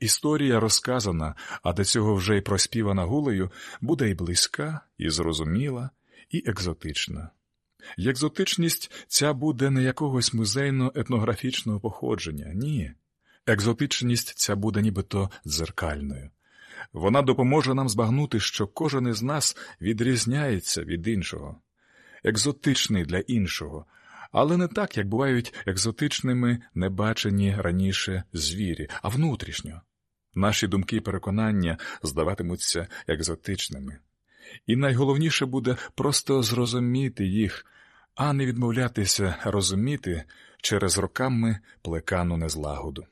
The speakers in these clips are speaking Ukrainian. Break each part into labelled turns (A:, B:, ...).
A: Історія розказана, а до цього вже й проспівана гулею, буде і близька, і зрозуміла, і екзотична. І екзотичність ця буде не якогось музейно-етнографічного походження, ні. Екзотичність ця буде нібито дзеркальною. Вона допоможе нам збагнути, що кожен із нас відрізняється від іншого, екзотичний для іншого, але не так, як бувають екзотичними небачені раніше звірі, а внутрішньо. Наші думки і переконання здаватимуться екзотичними. І найголовніше буде просто зрозуміти їх, а не відмовлятися розуміти через роками плекану незлагоду.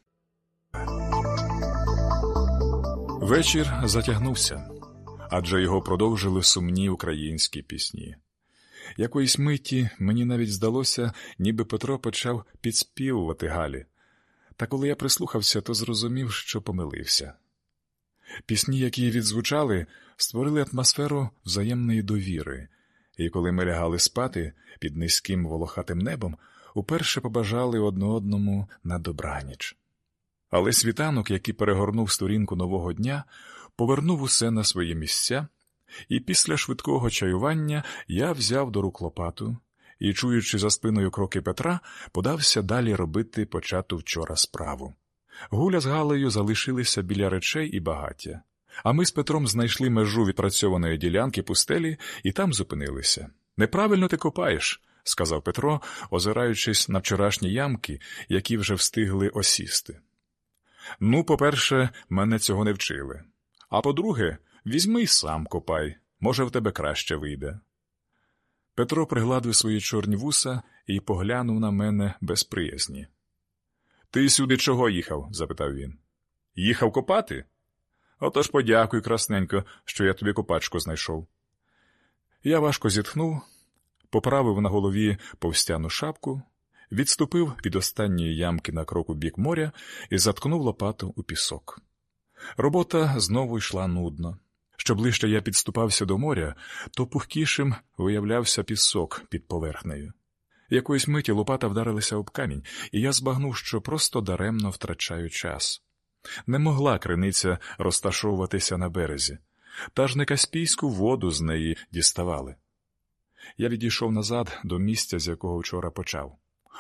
A: Вечір затягнувся, адже його продовжили сумні українські пісні. Якоїсь миті мені навіть здалося, ніби Петро почав підспівувати Галі, та коли я прислухався, то зрозумів, що помилився. Пісні, які відзвучали, створили атмосферу взаємної довіри, і коли ми лягали спати під низьким волохатим небом, уперше побажали одне одному на добраніч. Але світанок, який перегорнув сторінку нового дня, повернув усе на свої місця, і після швидкого чаювання я взяв до рук лопату і, чуючи за спиною кроки Петра, подався далі робити почату вчора справу. Гуля з Галею залишилися біля речей і багаття, а ми з Петром знайшли межу відпрацьованої ділянки пустелі і там зупинилися. Неправильно ти копаєш, сказав Петро, озираючись на вчорашні ямки, які вже встигли осісти. Ну, по-перше, мене цього не вчили. А по-друге, візьми й сам копай, може, в тебе краще вийде. Петро пригладив свої чорні вуса і поглянув на мене без приязні. Ти сюди чого їхав? запитав він. Їхав копати? Отож подякуй, красненько, що я тобі копачку знайшов. Я важко зітхнув, поправив на голові повстяну шапку, відступив від останньої ямки на крок у бік моря і заткнув лопату у пісок. Робота знову йшла нудно. Що ближче я підступався до моря, то пухкішим виявлявся пісок під поверхнею. Якоїсь миті лопата вдарилася об камінь, і я збагнув, що просто даремно втрачаю час. Не могла криниця розташовуватися на березі, та ж не каспійську воду з неї діставали. Я відійшов назад до місця, з якого вчора почав,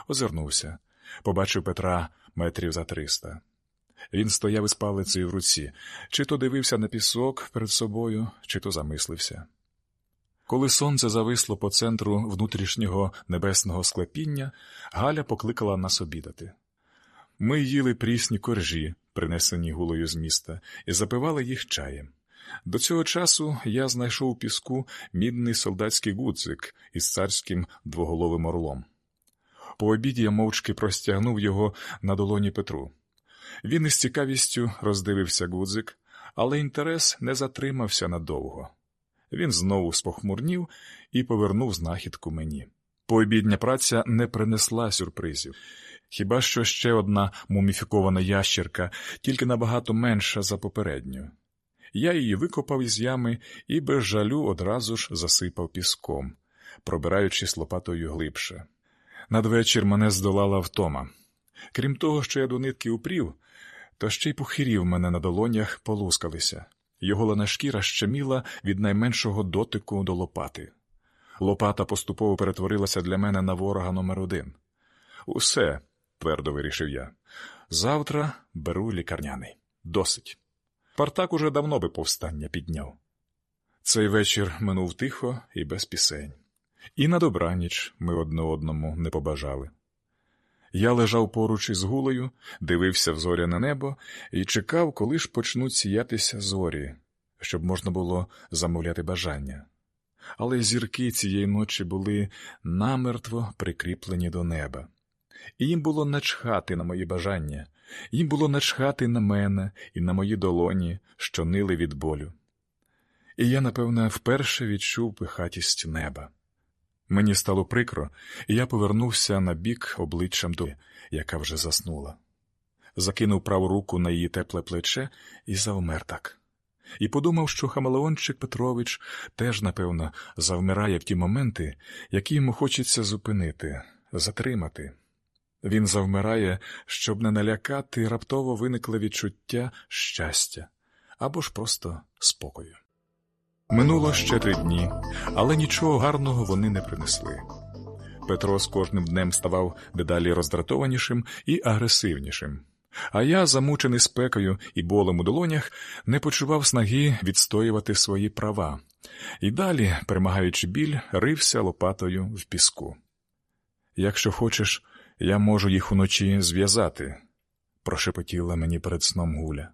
A: озирнувся, побачив Петра метрів за триста. Він стояв із палицею в руці, чи то дивився на пісок перед собою, чи то замислився. Коли сонце зависло по центру внутрішнього небесного склепіння, Галя покликала нас обідати. Ми їли прісні коржі, принесені гулою з міста, і запивали їх чаєм. До цього часу я знайшов у піску мідний солдатський гудзик із царським двоголовим орлом. По обіді я мовчки простягнув його на долоні Петру. Він із цікавістю роздивився гудзик, але інтерес не затримався надовго. Він знову спохмурнів і повернув знахідку мені. Пообідня праця не принесла сюрпризів. Хіба що ще одна муміфікована ящерка, тільки набагато менша за попередню. Я її викопав із ями і без жалю одразу ж засипав піском, пробираючись лопатою глибше. Надвечір мене здолала втома. Крім того, що я до нитки упрів, то ще й похирів мене на долонях полускалися. Його лана шкіра щеміла від найменшого дотику до лопати. Лопата поступово перетворилася для мене на ворога номер один. Усе, твердо вирішив я. Завтра беру лікарняний. Досить. Партак уже давно би повстання підняв. Цей вечір минув тихо і без пісень. І на добраніч ми одне одному не побажали. Я лежав поруч із гулею, дивився в зоряне небо і чекав, коли ж почнуть сіятися зорі, щоб можна було замовляти бажання. Але зірки цієї ночі були намертво прикріплені до неба, і їм було начхати на мої бажання, їм було начхати на мене і на мої долоні, що нили від болю. І я, напевне, вперше відчув пихатість неба. Мені стало прикро, і я повернувся на бік обличчям до, яка вже заснула. Закинув праву руку на її тепле плече і завмер так. І подумав, що Хамелеончик Петрович теж, напевно, завмирає в ті моменти, які йому хочеться зупинити, затримати. Він завмирає, щоб не налякати раптово виникле відчуття щастя або ж просто спокою. Минуло ще три дні, але нічого гарного вони не принесли. Петро з кожним днем ставав дедалі роздратованішим і агресивнішим, а я, замучений спекою і болем у долонях, не почував снаги відстоювати свої права, і далі, перемагаючи біль, рився лопатою в піску. Якщо хочеш, я можу їх уночі зв'язати, прошепотіла мені перед сном Гуля.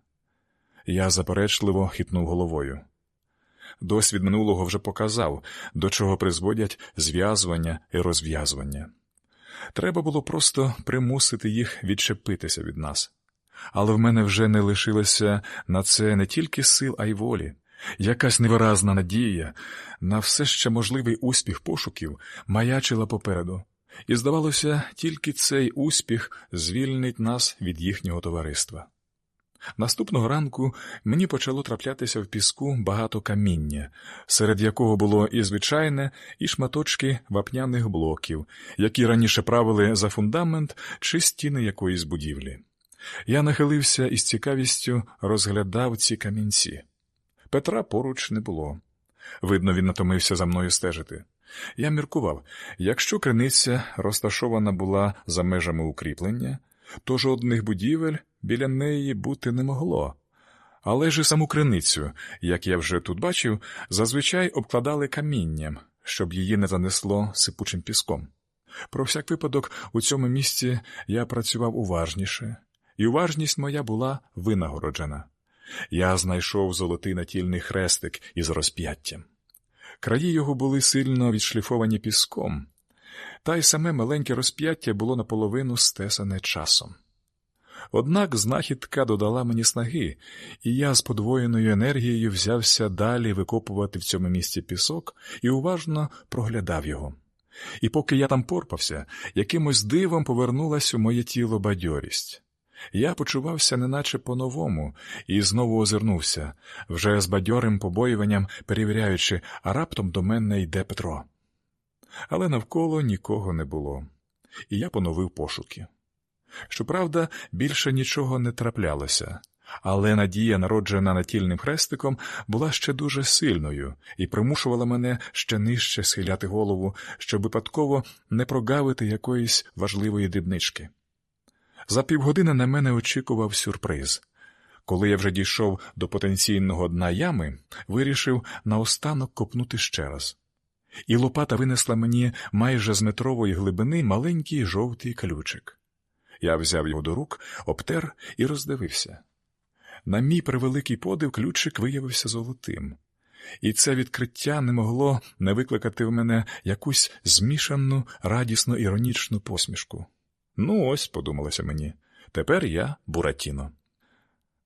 A: Я заперечливо хитнув головою. Досвід минулого вже показав, до чого призводять зв'язування і розв'язування. Треба було просто примусити їх відчепитися від нас. Але в мене вже не лишилося на це не тільки сил, а й волі. Якась невиразна надія на все ще можливий успіх пошуків маячила попереду, і, здавалося, тільки цей успіх звільнить нас від їхнього товариства. Наступного ранку мені почало траплятися в піску багато каміння, серед якого було і звичайне, і шматочки вапняних блоків, які раніше правили за фундамент чи стіни якоїсь будівлі. Я нахилився і з цікавістю розглядав ці камінці. Петра поруч не було. Видно, він натомився за мною стежити. Я міркував якщо криниця розташована була за межами укріплення, то жодних будівель біля неї бути не могло. Але ж і саму криницю, як я вже тут бачив, зазвичай обкладали камінням, щоб її не занесло сипучим піском. Про всяк випадок у цьому місці я працював уважніше, і уважність моя була винагороджена. Я знайшов золотий натільний хрестик із розп'яттям. Краї його були сильно відшліфовані піском, та й саме маленьке розп'яття було наполовину стесане часом. Однак знахідка додала мені снаги, і я з подвоєною енергією взявся далі викопувати в цьому місці пісок і уважно проглядав його. І поки я там порпався, якимось дивом повернулась у моє тіло бадьорість. Я почувався неначе по-новому і знову озирнувся, вже з бадьорим побоюванням перевіряючи, а раптом до мене йде Петро. Але навколо нікого не було, і я поновив пошуки. Щоправда, більше нічого не траплялося, але надія, народжена натільним хрестиком, була ще дуже сильною і примушувала мене ще нижче схиляти голову, щоб випадково не прогавити якоїсь важливої дрібнички. За півгодини на мене очікував сюрприз. Коли я вже дійшов до потенційного дна ями, вирішив наостанок копнути ще раз. І лопата винесла мені майже з метрової глибини маленький жовтий ключик. Я взяв його до рук, обтер і роздивився. На мій превеликий подив ключик виявився золотим, і це відкриття не могло не викликати в мене якусь змішану, радісно іронічну посмішку. Ну, ось, подумалося мені, тепер я Буратіно.